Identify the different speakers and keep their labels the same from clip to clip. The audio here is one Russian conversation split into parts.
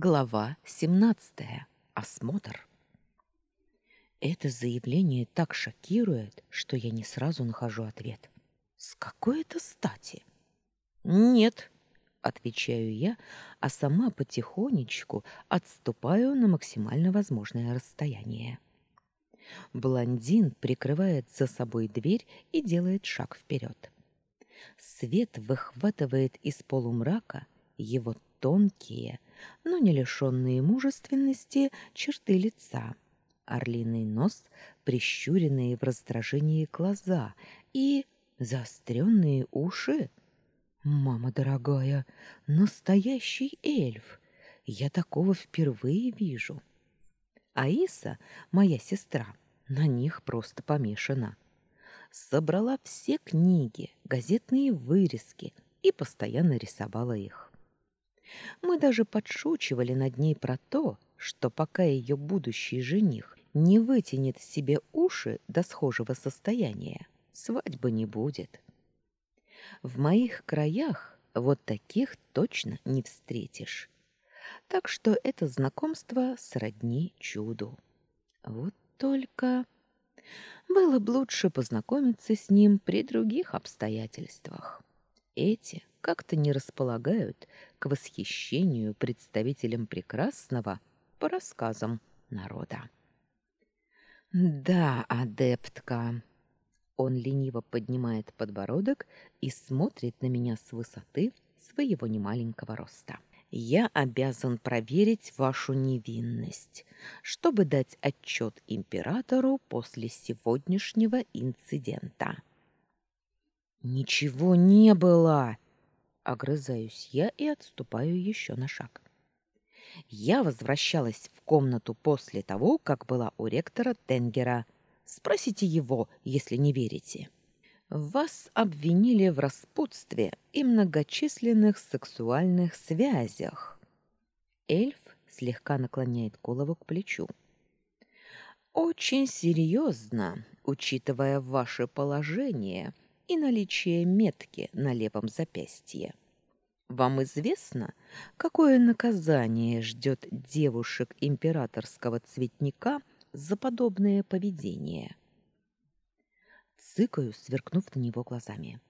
Speaker 1: Глава 17. Осмотр. Это заявление так шокирует, что я не сразу нахожу ответ. С какой это стати? Нет, отвечаю я, а сама потихонечку отступаю на максимально возможное расстояние. Блондин прикрывает за собой дверь и делает шаг вперед. Свет выхватывает из полумрака его тонкие, но не лишенные мужественности черты лица, орлиный нос, прищуренные в раздражении глаза и заостренные уши. Мама дорогая, настоящий эльф. Я такого впервые вижу. Аиса, моя сестра, на них просто помешана. Собрала все книги, газетные вырезки и постоянно рисовала их. Мы даже подшучивали над ней про то, что пока ее будущий жених не вытянет себе уши до схожего состояния, свадьбы не будет. В моих краях вот таких точно не встретишь. Так что это знакомство сродни чуду. Вот только было бы лучше познакомиться с ним при других обстоятельствах. Эти как-то не располагают к восхищению представителям прекрасного по рассказам народа. Да, адептка. Он лениво поднимает подбородок и смотрит на меня с высоты своего немаленького роста. Я обязан проверить вашу невинность, чтобы дать отчет императору после сегодняшнего инцидента. Ничего не было, Огрызаюсь я и отступаю еще на шаг. Я возвращалась в комнату после того, как была у ректора Тенгера. Спросите его, если не верите. Вас обвинили в распутстве и многочисленных сексуальных связях. Эльф слегка наклоняет голову к плечу. Очень серьезно, учитывая ваше положение — и наличие метки на левом запястье. Вам известно, какое наказание ждет девушек императорского цветника за подобное поведение? Цыкаю, сверкнув на него глазами.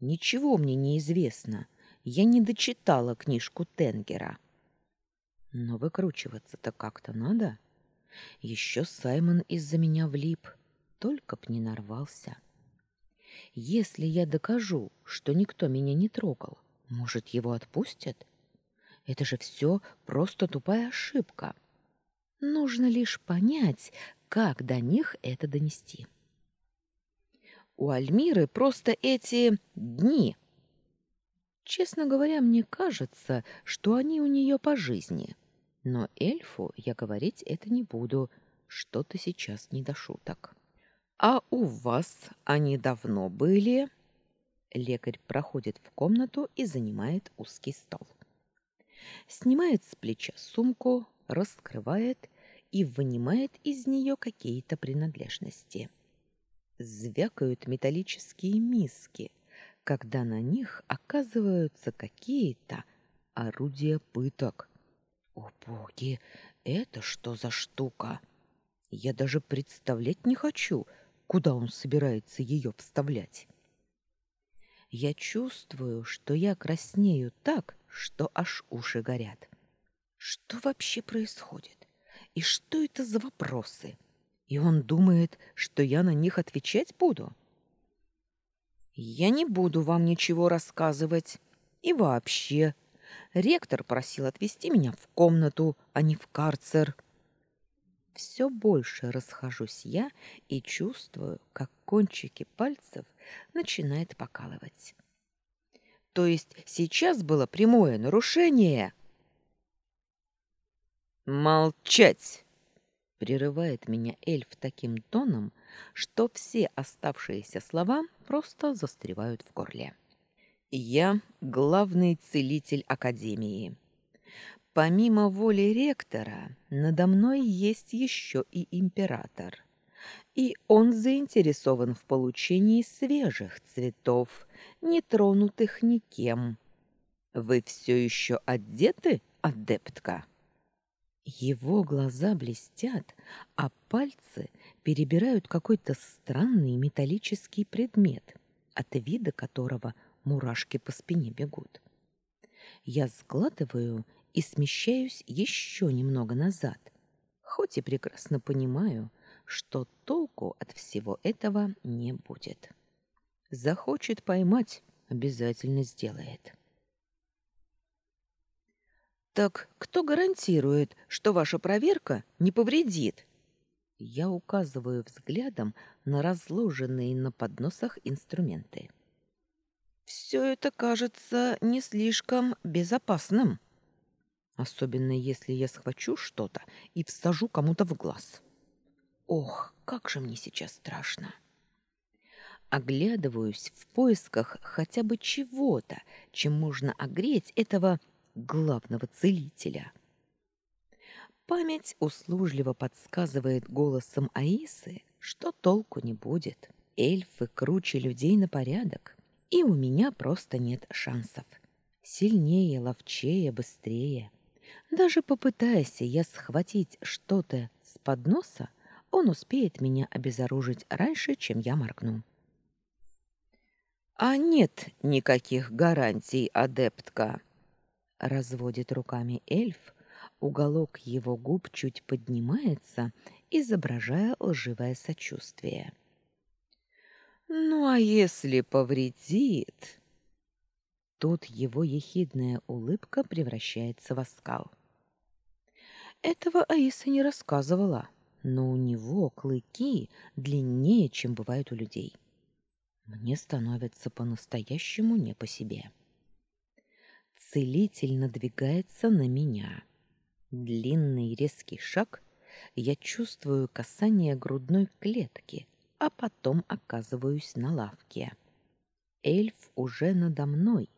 Speaker 1: Ничего мне не известно. Я не дочитала книжку Тенгера. Но выкручиваться-то как-то надо. Еще Саймон из-за меня влип, только б не нарвался. Если я докажу, что никто меня не трогал, может, его отпустят? Это же все просто тупая ошибка. Нужно лишь понять, как до них это донести. У Альмиры просто эти дни. Честно говоря, мне кажется, что они у нее по жизни. Но эльфу я говорить это не буду, что-то сейчас не до шуток. А у вас они давно были? Лекарь проходит в комнату и занимает узкий стол. Снимает с плеча сумку, раскрывает и вынимает из нее какие-то принадлежности. Звякают металлические миски, когда на них оказываются какие-то орудия пыток. О, боги, это что за штука? Я даже представлять не хочу, куда он собирается ее вставлять. Я чувствую, что я краснею так, что аж уши горят. Что вообще происходит? И что это за вопросы? И он думает, что я на них отвечать буду? Я не буду вам ничего рассказывать. И вообще, ректор просил отвезти меня в комнату, а не в карцер. Все больше расхожусь я и чувствую, как кончики пальцев начинает покалывать. То есть сейчас было прямое нарушение. Молчать, прерывает меня эльф таким тоном, что все оставшиеся слова просто застревают в горле. Я главный целитель академии. Помимо воли ректора, надо мной есть еще и император. И он заинтересован в получении свежих цветов, не тронутых никем. Вы все еще одеты, адептка? Его глаза блестят, а пальцы перебирают какой-то странный металлический предмет, от вида которого мурашки по спине бегут. Я сглатываю и смещаюсь еще немного назад, хоть и прекрасно понимаю, что толку от всего этого не будет. Захочет поймать, обязательно сделает. Так кто гарантирует, что ваша проверка не повредит? Я указываю взглядом на разложенные на подносах инструменты. Все это кажется не слишком безопасным, особенно если я схвачу что-то и всажу кому-то в глаз. Ох, как же мне сейчас страшно. Оглядываюсь в поисках хотя бы чего-то, чем можно огреть этого главного целителя. Память услужливо подсказывает голосом Аисы, что толку не будет. Эльфы круче людей на порядок, и у меня просто нет шансов. Сильнее, ловчее, быстрее. Даже попытаясь я схватить что-то с подноса, он успеет меня обезоружить раньше, чем я моргну. А нет никаких гарантий, адептка, разводит руками эльф, уголок его губ чуть поднимается, изображая лживое сочувствие. Ну а если повредит? Тут его ехидная улыбка превращается в оскал. Этого Аиса не рассказывала, но у него клыки длиннее, чем бывают у людей. Мне становится по-настоящему не по себе. Целитель надвигается на меня. Длинный резкий шаг, я чувствую касание грудной клетки, а потом оказываюсь на лавке. Эльф уже надо мной,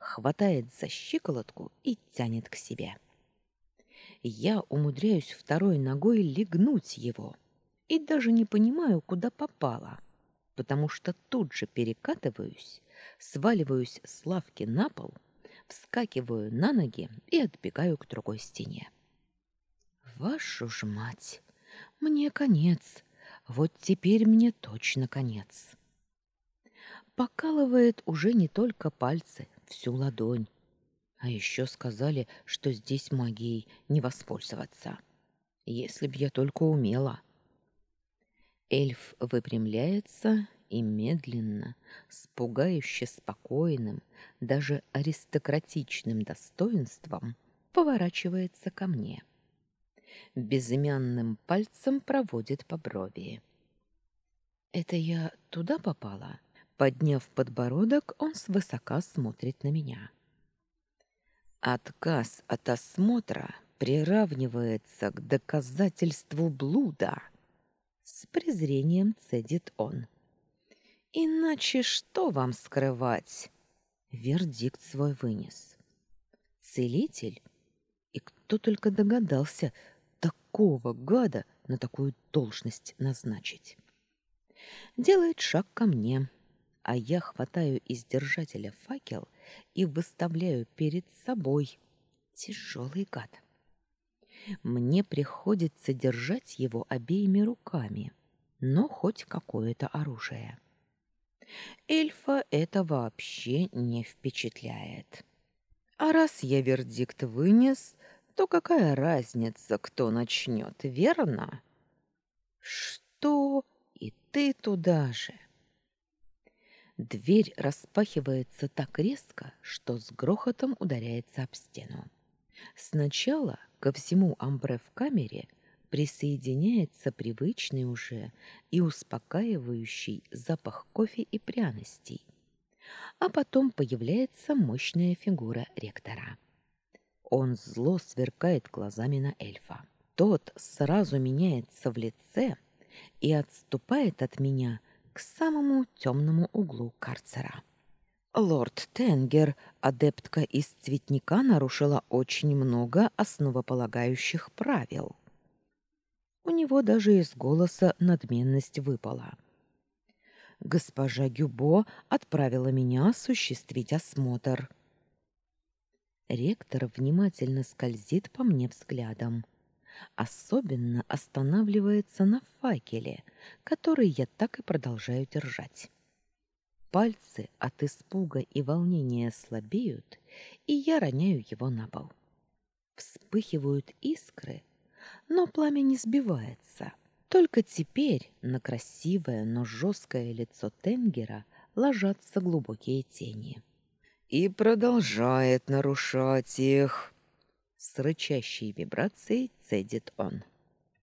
Speaker 1: хватает за щиколотку и тянет к себе. Я умудряюсь второй ногой легнуть его и даже не понимаю, куда попало, потому что тут же перекатываюсь, сваливаюсь с лавки на пол — вскакиваю на ноги и отбегаю к другой стене. Вашу ж мать! Мне конец. Вот теперь мне точно конец. Покалывает уже не только пальцы, всю ладонь. А еще сказали, что здесь магией не воспользоваться. Если б я только умела. Эльф выпрямляется и медленно, с пугающе спокойным, даже аристократичным достоинством поворачивается ко мне. Безымянным пальцем проводит по брови. «Это я туда попала?» Подняв подбородок, он свысока смотрит на меня. Отказ от осмотра приравнивается к доказательству блуда. С презрением цедит он. Иначе что вам скрывать? Вердикт свой вынес. Целитель? И кто только догадался такого гада на такую должность назначить. Делает шаг ко мне, а я хватаю из держателя факел и выставляю перед собой тяжелый гад. Мне приходится держать его обеими руками, но хоть какое-то оружие. Эльфа это вообще не впечатляет. А раз я вердикт вынес, то какая разница, кто начнет, верно? Что? И ты туда же. Дверь распахивается так резко, что с грохотом ударяется об стену. Сначала ко всему амбре в камере – присоединяется привычный уже и успокаивающий запах кофе и пряностей. А потом появляется мощная фигура ректора. Он зло сверкает глазами на эльфа. Тот сразу меняется в лице и отступает от меня к самому темному углу карцера. Лорд Тенгер, адептка из цветника, нарушила очень много основополагающих правил. У него даже из голоса надменность выпала. Госпожа Гюбо отправила меня осуществить осмотр. Ректор внимательно скользит по мне взглядом. Особенно останавливается на факеле, который я так и продолжаю держать. Пальцы от испуга и волнения слабеют, и я роняю его на пол. Вспыхивают искры, но пламя не сбивается. Только теперь на красивое, но жесткое лицо Тенгера ложатся глубокие тени. «И продолжает нарушать их!» С рычащей вибрацией цедит он.